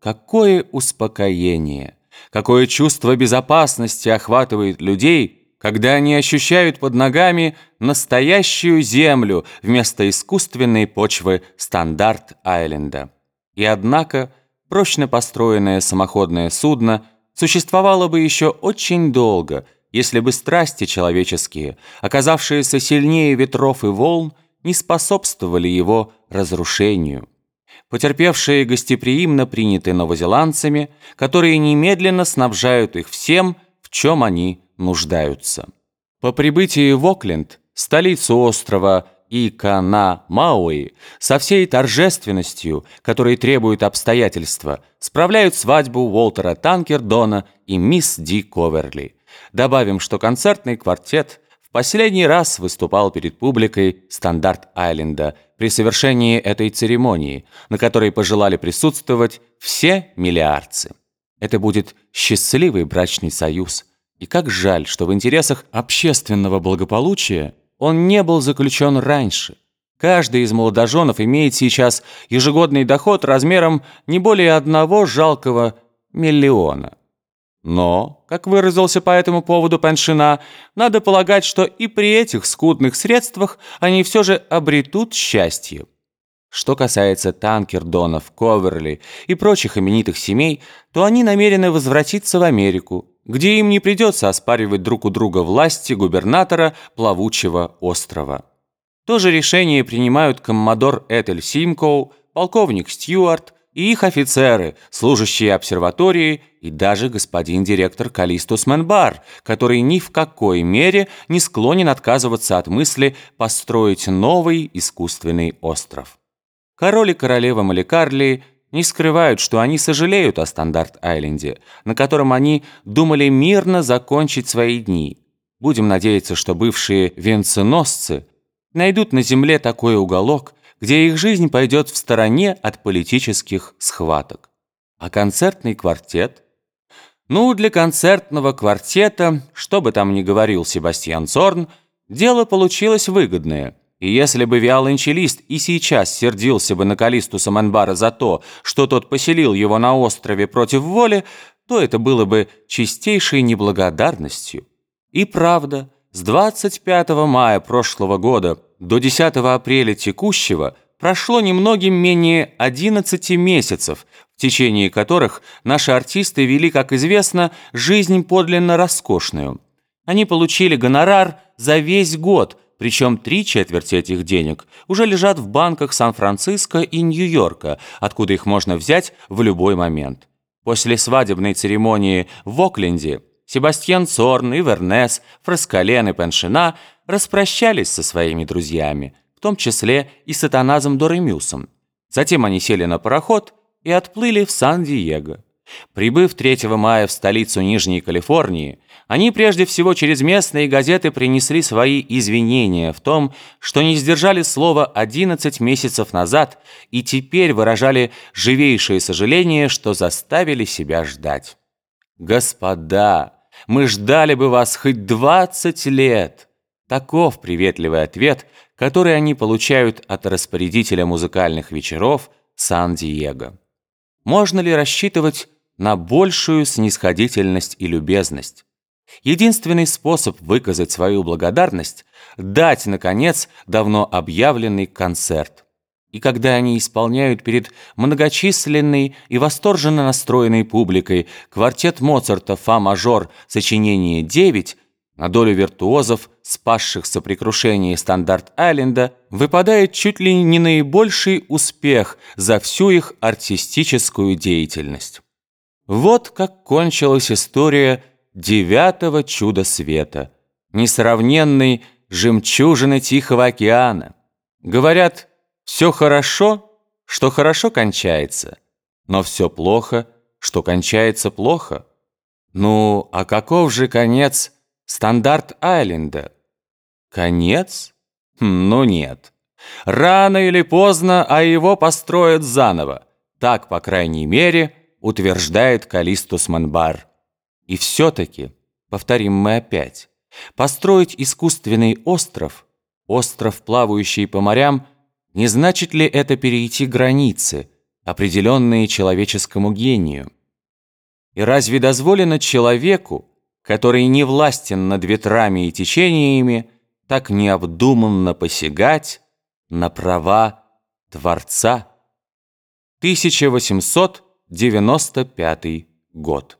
Какое успокоение, какое чувство безопасности охватывает людей, когда они ощущают под ногами настоящую землю вместо искусственной почвы Стандарт-Айленда. И однако прочно построенное самоходное судно существовало бы еще очень долго, если бы страсти человеческие, оказавшиеся сильнее ветров и волн, не способствовали его разрушению. Потерпевшие гостеприимно приняты новозеландцами, которые немедленно снабжают их всем, в чем они нуждаются. По прибытии в Окленд, столицу острова Икана Мауи, со всей торжественностью, которой требуют обстоятельства, справляют свадьбу Уолтера Танкердона и мисс Ди Коверли. Добавим, что концертный квартет в последний раз выступал перед публикой Стандарт-Айленда при совершении этой церемонии, на которой пожелали присутствовать все миллиардцы. Это будет счастливый брачный союз. И как жаль, что в интересах общественного благополучия он не был заключен раньше. Каждый из молодоженов имеет сейчас ежегодный доход размером не более одного жалкого миллиона. Но, как выразился по этому поводу Пеншина, надо полагать, что и при этих скудных средствах они все же обретут счастье. Что касается танкердонов, Коверли и прочих именитых семей, то они намерены возвратиться в Америку, где им не придется оспаривать друг у друга власти губернатора плавучего острова. То же решение принимают коммодор Этель Симкоу, полковник Стюарт, и их офицеры, служащие обсерватории и даже господин директор Калистус Менбар, который ни в какой мере не склонен отказываться от мысли построить новый искусственный остров. Король и королева Маликарли не скрывают, что они сожалеют о Стандарт-Айленде, на котором они думали мирно закончить свои дни. Будем надеяться, что бывшие венценосцы найдут на земле такой уголок, где их жизнь пойдет в стороне от политических схваток. А концертный квартет? Ну, для концертного квартета, что бы там ни говорил Себастьян Цорн, дело получилось выгодное. И если бы виолончелист и сейчас сердился бы на Калисту Саманбара за то, что тот поселил его на острове против воли, то это было бы чистейшей неблагодарностью. И правда, с 25 мая прошлого года до 10 апреля текущего прошло немногим менее 11 месяцев, в течение которых наши артисты вели, как известно, жизнь подлинно роскошную. Они получили гонорар за весь год, причем три четверти этих денег уже лежат в банках Сан-Франциско и Нью-Йорка, откуда их можно взять в любой момент. После свадебной церемонии в Окленде Себастьян Цорн, Ивернес, Фраскален и Пеншина распрощались со своими друзьями, в том числе и с Атаназом Доремюсом. Затем они сели на пароход и отплыли в Сан-Диего. Прибыв 3 мая в столицу Нижней Калифорнии, они прежде всего через местные газеты принесли свои извинения в том, что не сдержали слова 11 месяцев назад и теперь выражали живейшее сожаление, что заставили себя ждать. «Господа!» Мы ждали бы вас хоть двадцать лет!» Таков приветливый ответ, который они получают от распорядителя музыкальных вечеров Сан-Диего. Можно ли рассчитывать на большую снисходительность и любезность? Единственный способ выказать свою благодарность – дать, наконец, давно объявленный концерт. И когда они исполняют перед многочисленной и восторженно настроенной публикой квартет Моцарта «Фа-мажор» сочинение 9, на долю виртуозов, спасших соприкрушение Стандарт-Айленда, выпадает чуть ли не наибольший успех за всю их артистическую деятельность. Вот как кончилась история девятого чуда света, несравненной жемчужины Тихого океана. Говорят, все хорошо, что хорошо кончается, но все плохо, что кончается плохо. Ну, а каков же конец Стандарт-Айленда? Конец? Хм, ну нет. Рано или поздно, а его построят заново. Так, по крайней мере, утверждает Калистус Манбар. И все-таки, повторим мы опять, построить искусственный остров, остров, плавающий по морям – не значит ли это перейти границы, определенные человеческому гению. И разве дозволено человеку, который не властен над ветрами и течениями, так необдуманно посягать на права Творца? 1895 год.